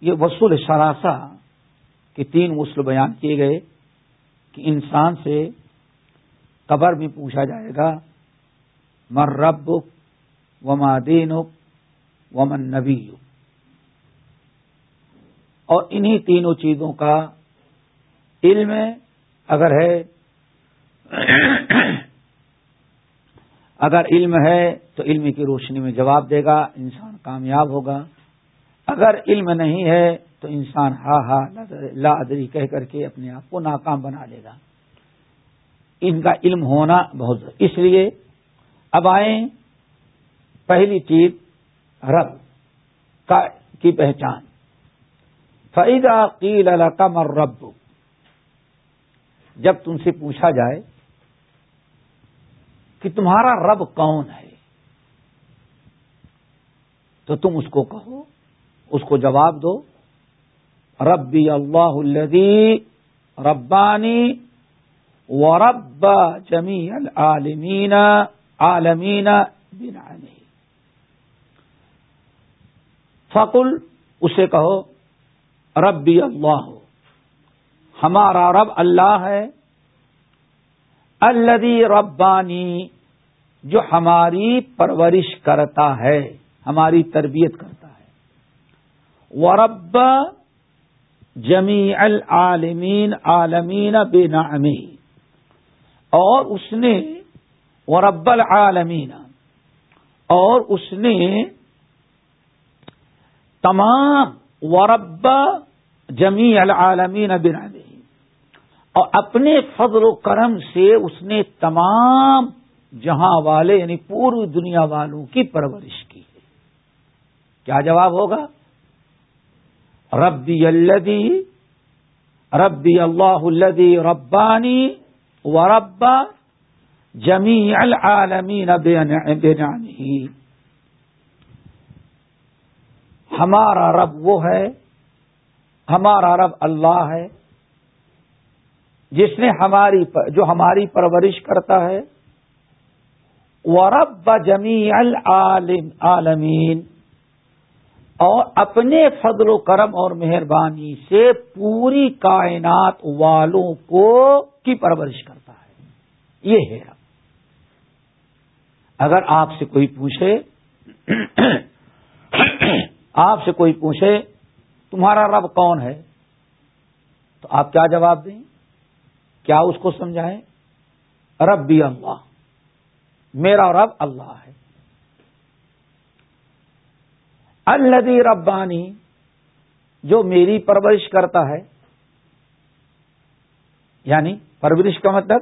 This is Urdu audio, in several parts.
یہ وصول شراسا کے تین غسل بیان کیے گئے کہ انسان سے قبر میں پوچھا جائے گا مر رب و مادین ومن نبی اور انہی تینوں چیزوں کا علم اگر ہے، اگر علم ہے تو علم کی روشنی میں جواب دے گا، انسان کامیاب ہوگا۔ اگر علم نہیں ہے تو انسان ہا ہا لا ادری کہہ کر کے اپنے آپ کو ناکام بنا لے گا۔ ان کا علم ہونا بہت اس لیے اب آئیں پہلی چیز، رب کا کی پہچان۔ فعیدہ قیل القم اور رب جب تم سے پوچھا جائے کہ تمہارا رب کون ہے، تو تم اس کو کہو۔ اس کو جواب دو، ربی اللہ الدی ربانی و رب جمی العالمین، عالمین بن فقل، اسے کہو، ربی اللہ، ہمارا رب اللہ ہے الدی ربانی، جو ہماری پرورش کرتا ہے، ہماری تربیت کرتا ہے۔ ورب جمی العالمین عالمین بے نامی اور اس نے ورب العالمین، اور اس نے تمام ورب جمی العالمین بنامی اور اپنے فضل و کرم سے اس نے تمام جہاں والے یعنی پوری دنیا والوں کی پرورش کی۔ ہے کیا جواب ہوگا؟ ربی الدی ربی اللہ الدی ربانی و ربا جمی العالمین بینانی ہمارا رب وہ ہے، ہمارا رب اللہ ہے، جس نے ہماری جو ہماری پرورش کرتا ہے۔ ورب جمی العالمین اور اپنے فضل و کرم اور مہربانی سے پوری کائنات والوں کو کی پرورش کرتا ہے۔ یہ ہے۔ اگر آپ سے کوئی پوچھے، آپ سے کوئی پوچھے، تمہارا رب کون ہے؟ تو آپ کیا جواب دیں؟ کیا اس کو سمجھائیں؟ رب بھی اللہ۔ میرا رب اللہ ہے۔ الدی ربانی، جو میری پرورش کرتا ہے یعنی پرورش کا مطلب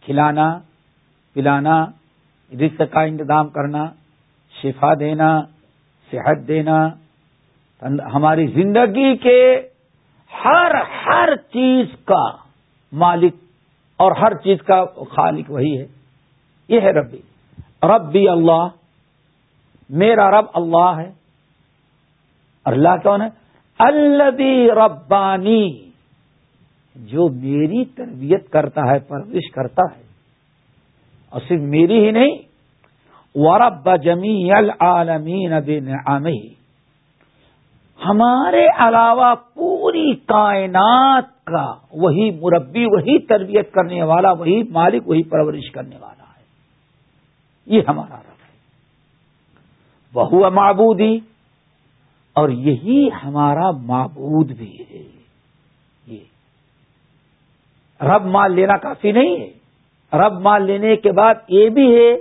کھلانا، پلانا، رزق کا انتظام کرنا، شفا دینا، صحت دینا ہماری زندگی کے ہر ہر چیز کا مالک اور ہر چیز کا خالق وہی ہے۔ یہ ہے ربی۔ ربی اللہ، میرا رب اللہ ہے۔ اللہ کون ہے؟ الدی ربانی، جو میری تربیت کرتا ہے، پرورش کرتا ہے۔ اور صرف میری ہی نہیں، ورب جمی العالمین بن عامی ہمارے علاوہ پوری کائنات کا وہی مربی، وہی تربیت کرنے والا، وہی مالک، وہی پرورش کرنے والا ہے۔ یہ ہمارا رب ہے۔ وہ معبودی اور یہی ہمارا معبود بھی ہے۔ یہ۔ رب مال لینا کافی نہیں ہے۔ رب مال لینے کے بعد یہ بھی ہے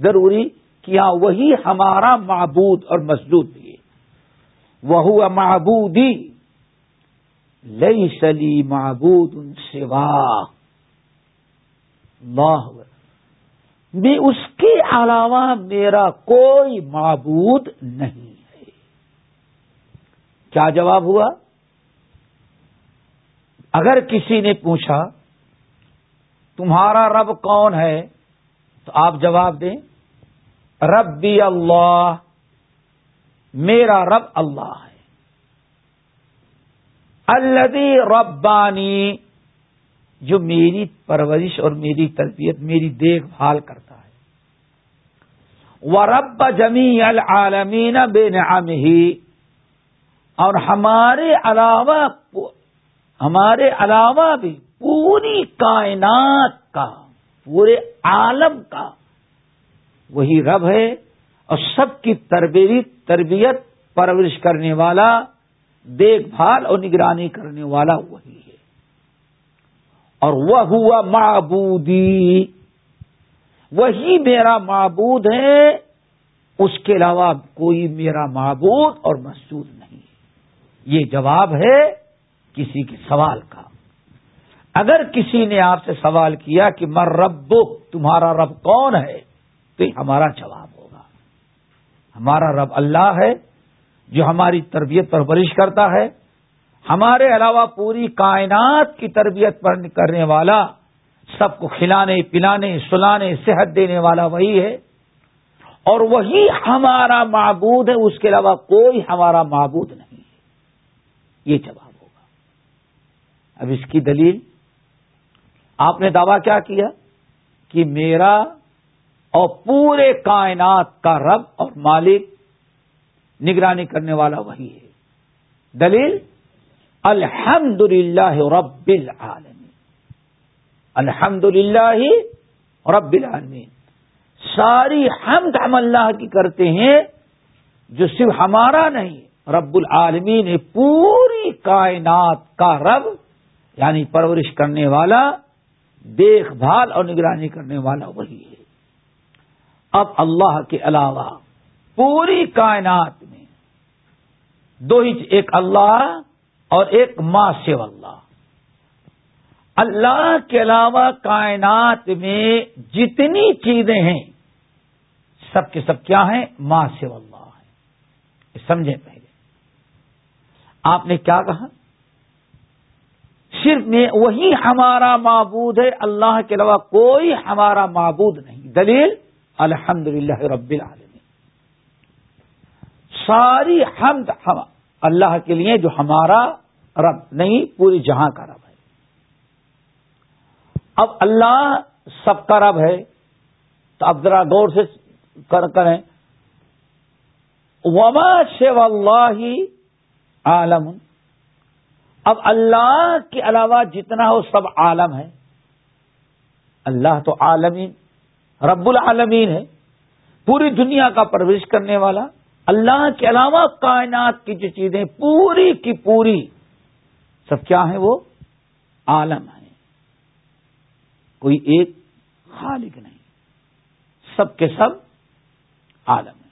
ضروری کہ ہاں وہی ہمارا معبود اور مسجود بھی ہے۔ وہ معبودی۔ لئی سلی معبود ان سوا بھی اس کے علاوہ میرا کوئی معبود نہیں۔ کیا جواب ہوا؟ اگر کسی نے پوچھا، تمہارا رب کون ہے؟ تو آپ جواب دیں، ربی اللہ، میرا رب اللہ ہے۔ الدی ربانی، جو میری پرورش اور میری تربیت، میری دیکھ بھال کرتا ہے۔ وہ رب جمی العالمین بے نعام ہی اور ہمارے علاوہ ہمارے علاوہ بھی پوری کائنات کا، پورے عالم کا وہی رب ہے اور سب کی تربیت تربیت، پرورش کرنے والا، دیکھ بھال اور نگرانی کرنے والا وہی ہے۔ اور وہ ہوا معبودی، وہی میرا معبود ہے۔ اس کے علاوہ کوئی میرا معبود اور مسجود نہیں۔ یہ جواب ہے کسی کے سوال کا۔ اگر کسی نے آپ سے سوال کیا کہ مر رب تمہارا رب کون ہے؟ تو ہمارا جواب ہوگا۔ ہمارا رب اللہ ہے جو ہماری تربیت پر برش کرتا ہے۔ ہمارے علاوہ پوری کائنات کی تربیت پر کرنے والا، سب کو کھلانے، پلانے، سلانے، صحت دینے والا وہی ہے۔ اور وہی ہمارا معبود ہے، اس کے علاوہ کوئی ہمارا معبود نہیں۔ یہ جواب ہوگا۔ اب اس کی دلیل، آپ نے دعویٰ کیا کیا؟ کہ میرا اور پورے کائنات کا رب اور مالک نگرانی کرنے والا وہی ہے۔ دلیل الحمد للہ رب العالمین۔ الحمد للہ رب العالمین۔ ساری حمد ہم اللہ کی کرتے ہیں جو صرف ہمارا نہیں رب العالمین پوری کائنات کا رب یعنی پرورش کرنے والا، دیکھ بھال اور نگرانی کرنے والا وہی ہے۔ اب اللہ کے علاوہ پوری کائنات میں دو ہی ایک اللہ اور ایک ماں سے اللہ۔ اللہ کے علاوہ کائنات میں جتنی چیزیں ہیں، سب کے سب کیا ہیں؟ ماں سے اللہ ہے سمجھیں پہلے۔ آپ نے کیا کہا؟ صرف میں وہی ہمارا معبود ہے، اللہ کے علاوہ کوئی ہمارا معبود نہیں۔ دلیل الحمد للہ رب العالمین۔ ساری حمد ہم، اللہ کے لیے جو ہمارا رب، نہیں، پوری جہاں کا رب ہے۔ اب اللہ سب کا رب ہے، تو اب ذرا غور سے کریں۔ وما شیو اللہ عالم۔ اب اللہ کے علاوہ جتنا ہو سب عالم ہے اللہ تو عالمین، رب العالمین ہے۔ پوری دنیا کا پرورش کرنے والا۔ اللہ کے علاوہ کائنات کی جو چیزیں پوری کی پوری، سب کیا ہیں وہ؟ عالم ہیں۔ کوئی ایک خالق نہیں۔ سب کے سب عالم ہے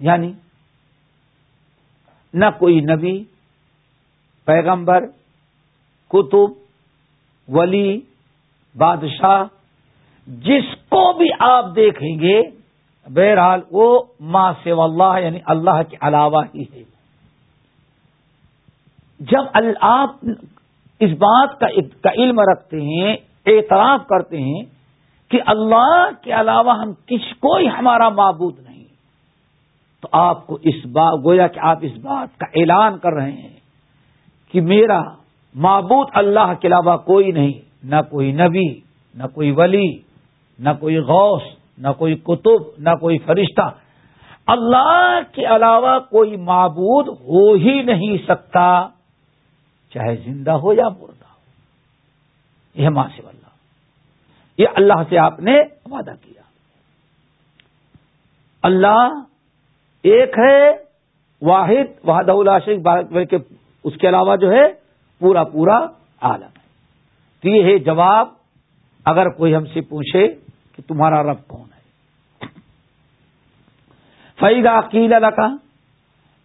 یعنی نہ کوئی نبی، پیغمبر، کتب، ولی، بادشاہ، جس کو بھی آپ دیکھیں گے، بہرحال وہ ماں سے اللہ یعنی اللہ کے علاوہ ہی ہے۔ جب آپ اس بات کا علم رکھتے ہیں، اعتراف کرتے ہیں کہ اللہ کے علاوہ ہم کس کوئی ہمارا معبود نہیں تو آپ کو اس بات گویا کہ آپ اس بات کا اعلان کر رہے ہیں کہ میرا معبود اللہ کے علاوہ کوئی نہیں، نہ کوئی نبی، نہ کوئی ولی، نہ کوئی غوث، نہ کوئی کتب نہ کوئی فرشتہ۔ اللہ کے علاوہ کوئی معبود ہو ہی نہیں سکتا، چاہے زندہ ہو یا مردہ ہو۔ یہ ماں سے اللہ۔ یہ اللہ سے آپ نے وعدہ کیا۔ اللہ ایک ہے واحد وحد اللہ کے اس کے علاوہ جو ہے پورا پورا عالم تو یہ ہے جواب، اگر کوئی ہم سے پوچھے کہ تمہارا رب کون ہے؟ فعید عقیل کا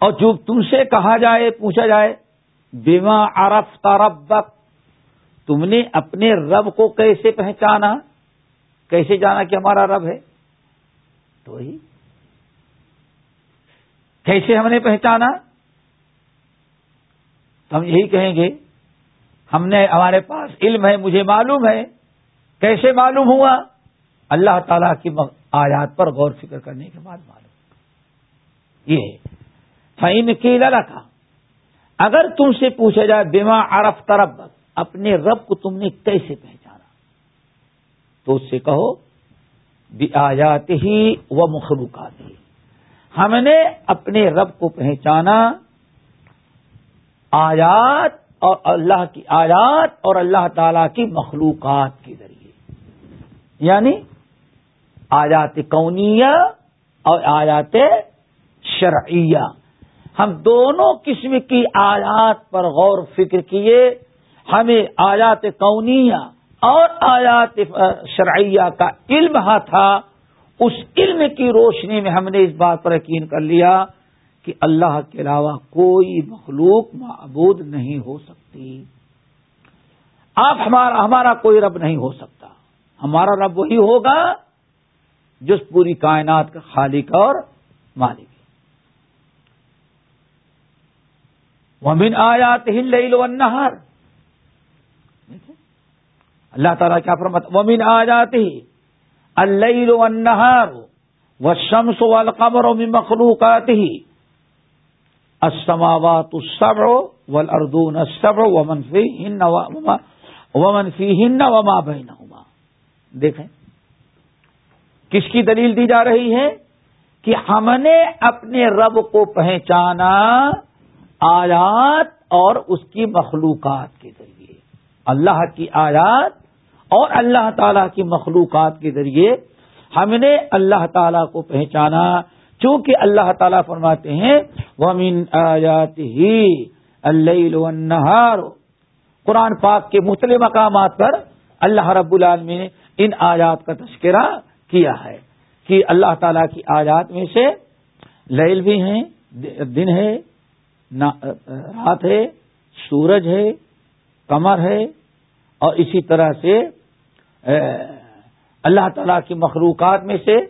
اور جو تم سے کہا جائے، پوچھا جائے بیما عرف ترب تم نے اپنے رب کو کیسے پہچانا؟ کیسے جانا کہ ہمارا رب ہے؟ تو ہی کیسے ہم نے پہچانا؟ تو ہم یہی کہیں گے، ہم نے ہمارے پاس علم ہے، مجھے معلوم ہے، کیسے معلوم ہوا؟ اللہ تعالی کی آیات پر غور فکر کرنے کے بعد معلوم یہ فعین کی لڑکا اگر تم سے پوچھا جائے بیما عرف طرف اپنے رب کو تم نے کیسے پہچانا؟ تو اس سے کہو بھی آیات ہی و مخلوقات ہی ہم نے اپنے رب کو پہچانا آیات اور اللہ کی آیات اور اللہ تعالی کی مخلوقات کے ذریعے۔ یعنی آیات کونیا اور آیات شرعیہ۔ ہم دونوں قسم کی آیات پر غور فکر کیے۔ ہمیں آیات کونیا اور آیات شرعیہ کا علم ہاں تھا۔ اس علم کی روشنی میں ہم نے اس بات پر یقین کر لیا کہ اللہ کے علاوہ کوئی مخلوق معبود نہیں ہو سکتی۔ آپ ہمارا ہمارا کوئی رب نہیں ہو سکتا۔ ہمارا رب وہی ہوگا جس پوری کائنات کا خالق اور مالک ومن آیات ہل النہار اللہ تعالیٰ کیا فرمت ومن آیات ہی اللیل والنہار والشمس والقمر من مخلوقات ہی السماوات السبع والارضون السبع ومن فیہن ومن فیہن وما بینہما دیکھیں. کس کی دلیل دی جا رہی ہے؟ کہ ہم نے اپنے رب کو پہچانا آیات اور اس کی مخلوقات کے ذریعے. اللہ کی آیات اور اللہ تعالی کی مخلوقات کے ذریعے ہم نے اللہ تعالی کو پہچانا۔ چونکہ اللہ تعالیٰ فرماتے ہیں وہ من آیات ہی اللہ قرآن پاک کے مختلف مقامات پر اللہ رب العالمین نے ان آیات کا تذکرہ کیا ہے کہ اللہ تعالیٰ کی آیات میں سے لیل بھی ہیں، دن ہے رات ہے، سورج ہے کمر ہے اور اسی طرح سے اللہ تعالی کی مخلوقات میں سے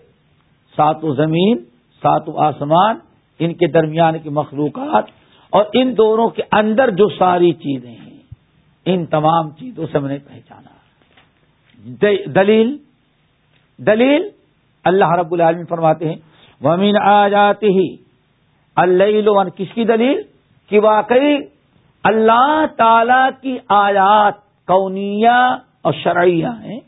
سات و زمین سات و آسمان، ان کے درمیان کی مخلوقات اور ان دونوں کے اندر جو ساری چیزیں ہیں، ان تمام چیزوں سے ہم نے پہچانا۔ دلیل دلیل اللہ رب العالمین فرماتے ہیں ومین آ جاتے ہی اللہ کس کی دلیل؟ کہ واقعی اللہ تعالی کی آیات کونیا اور شرعیہ ہیں،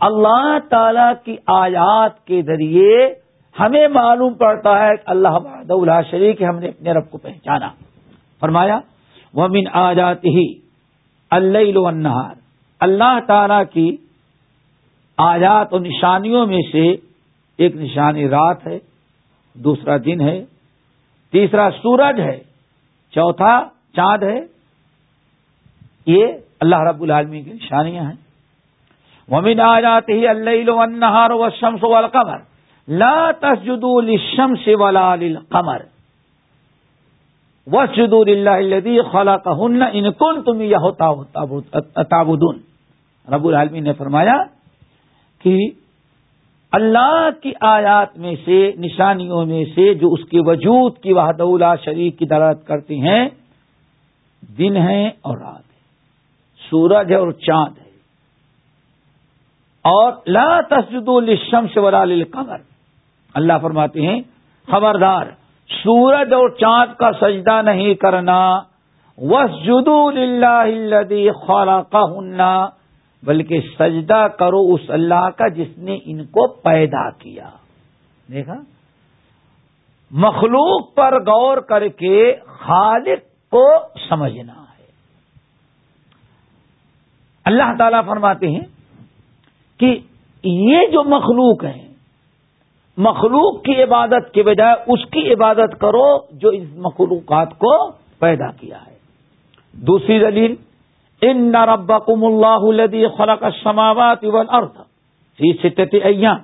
اللہ تعالی کی آیات کے ذریعے ہمیں معلوم پڑتا ہے کہ اللہ اللہ شریک ہم نے اپنے رب کو پہچانا۔ فرمایا وہ من آ جاتی ہی اللہ اللہ تعالی کی آیات اور نشانیوں میں سے ایک نشانی رات ہے، دوسرا دن ہے، تیسرا سورج ہے، چوتھا چاند ہے۔ یہ اللہ رب العالمین کی نشانیاں ہیں۔ ومن آ جاتے ہی اللہ و شمس والقمر. لا تسجدوا للشمس ولا للقمر. وسجدوا لله الذي خلقهن ان كنتم اياه تعبدون. رب العالمین نے فرمایا کہ اللہ کی آیات میں سے، نشانیوں میں سے جو اس کے وجود کی وحدہ شریف کی درد کرتی ہیں، دن ہے اور رات ہے سورج ہے اور چاند ہے اور لا تسجد الشمس ولا للقمر۔ اللہ فرماتے ہیں، خبردار، سورج اور چاند کا سجدہ نہیں کرنا۔ وسجدو الذي خلقهن۔ بلکہ سجدہ کرو اس اللہ کا جس نے ان کو پیدا کیا۔ دیکھا؟ مخلوق پر غور کر کے خالق کو سمجھنا ہے۔ اللہ تعالی فرماتے ہیں کہ یہ جو مخلوق ہیں، مخلوق کی عبادت کے بجائے اس کی عبادت کرو جو اس مخلوقات کو پیدا کیا ہے۔ دوسری دلیل، ان نہ ربکم اللہ الذي خلق السماوات والارض في ستة ايام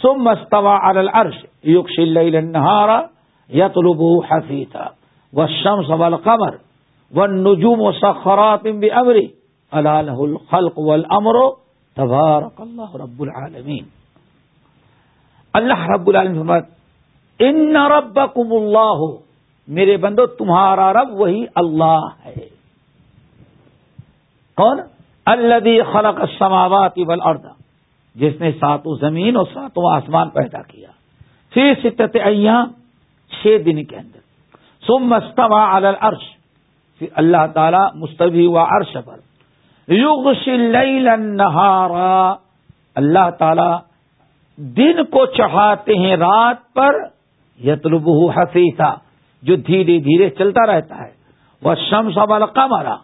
ثم استوى على العرش يغشي الليل النهار يطلبه حثيثا والشمس والقمر والنجوم سخرات بأمره الا له الخلق والامر تبارك الله رب العالمين اللہ رب العالمین فرماتا ان ربکم اللہ میرے بندو، تمہارا رب وہی اللہ ہے۔ کون؟ الدی خلق السماوات والارض، جس نے ساتوں زمین اور ساتوں آسمان پیدا کیا۔ پھر ستت ایام، چھ دن کے اندر۔ سم مستوا العرش۔ پھر اللہ تعالی مستوی و عرش پر۔ اللیل النہارا اللہ تعالی دن کو چڑھاتے ہیں رات پر یتلب حفیظہ جو دھیرے دھیرے چلتا رہتا ہے۔ وہ شم سوال کمارا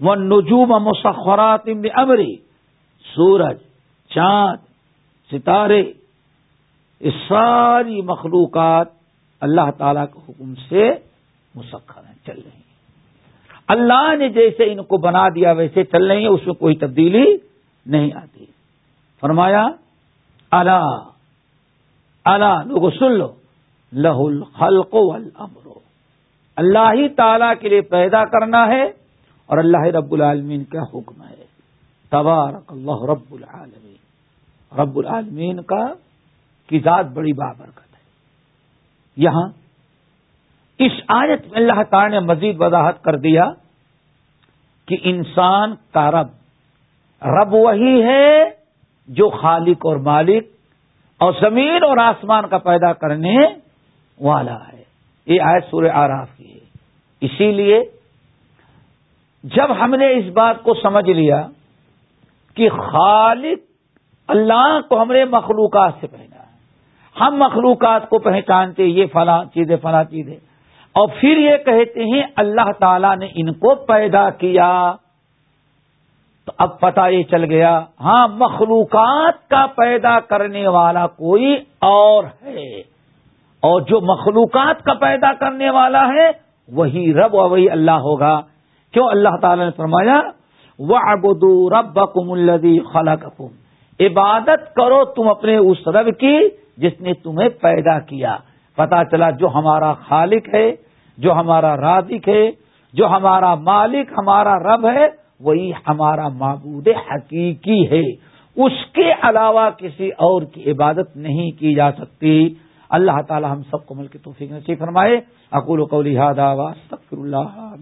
وہ نجوم مسخرات امری سورج، چاند، ستارے، یہ ساری مخلوقات اللہ تعالی کے حکم سے مسخر ہیں، چل رہی ہیں۔ اللہ نے جیسے ان کو بنا دیا ویسے چل رہی ہیں، اس میں کوئی تبدیلی نہیں آتی۔ فرمایا اللہ اللہ لوگوں سن لو لہ الخلق والامر۔ اللہ ہی تعالی کے لیے پیدا کرنا ہے اور اللہ رب العالمین کا حکم ہے۔ تبارک اللہ رب العالمین۔ رب العالمین کا کی ذات بڑی بابرکت ہے۔ یہاں اس آیت میں اللہ تعالی نے مزید وضاحت کر دیا کہ انسان کا رب رب وہی ہے جو خالق اور مالک اور زمین اور آسمان کا پیدا کرنے والا ہے۔ یہ آیت سورہ آراف کی ہے۔ اسی لیے جب ہم نے اس بات کو سمجھ لیا کہ خالق اللہ کو ہم نے مخلوقات سے پہنا ہے، ہم مخلوقات کو پہچانتے، یہ فلاں چیزیں فلاں چیزیں۔ اور پھر یہ کہتے ہیں اللہ تعالی نے ان کو پیدا کیا۔ تو اب پتا یہ چل گیا ہاں مخلوقات کا پیدا کرنے والا کوئی اور ہے۔ اور جو مخلوقات کا پیدا کرنے والا ہے، وہی رب و وہی اللہ ہوگا۔ کیوں؟ اللہ تعالی نے فرمایا وہ ابدو رب کم الدی عبادت کرو تم اپنے اس رب کی جس نے تمہیں پیدا کیا۔ پتا چلا جو ہمارا خالق ہے، جو ہمارا رازق ہے، جو ہمارا مالک، ہمارا رب ہے، وہی ہمارا معبود حقیقی ہے۔ اس کے علاوہ کسی اور کی عبادت نہیں کی جا سکتی۔ اللہ تعالی ہم سب کو مل کے توفیق نصیب فرمائے۔ اقول و قولی اللہ